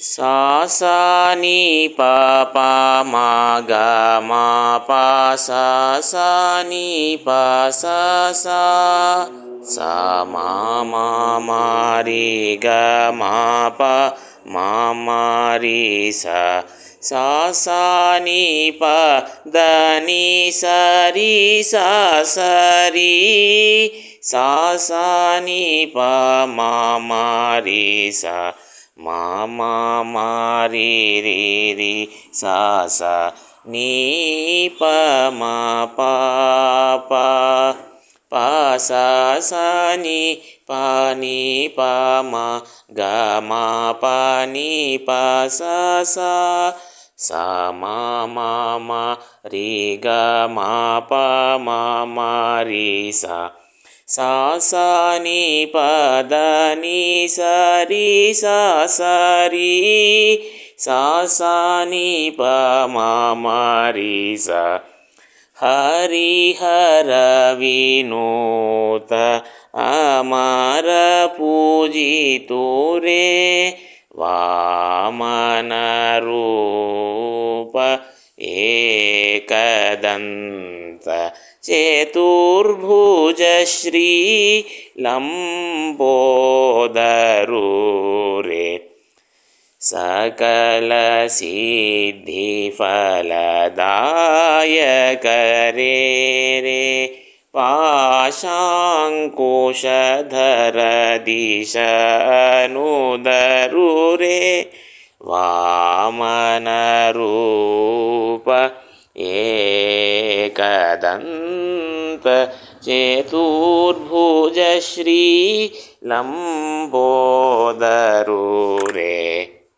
సాసాని పాపమాగమా పాసాని పాసా మారి గమాప మారి సా. సాసాని ప దని సరి సా సరి. సాసాని ప మారి సా. mama mari ri ri sa sa. Ni pa ma pa pa. Pa sa sa ni pa ni pa ma. Ga ma pa ni sa sa. Sa ma ma ma. Sa. सा सा नि प नि प म ग म प नि प सा सा सा म म म रि ग म प म म रि सा सा सा नि प द नि सा रि सा सा रि सा सा नि प म म रि सा हरिहर विनोत अमर पूजितो रे वामनरूप एकदन्त चतुर्भुजश्रीलम्बोदरूरे सकलसिद्धिफलदायकरे रे पाशाङ्कुशधरदिशनुदरुरे वामनरूप एकदन्त चतुर्भुजश्रीलम्बोदरूरे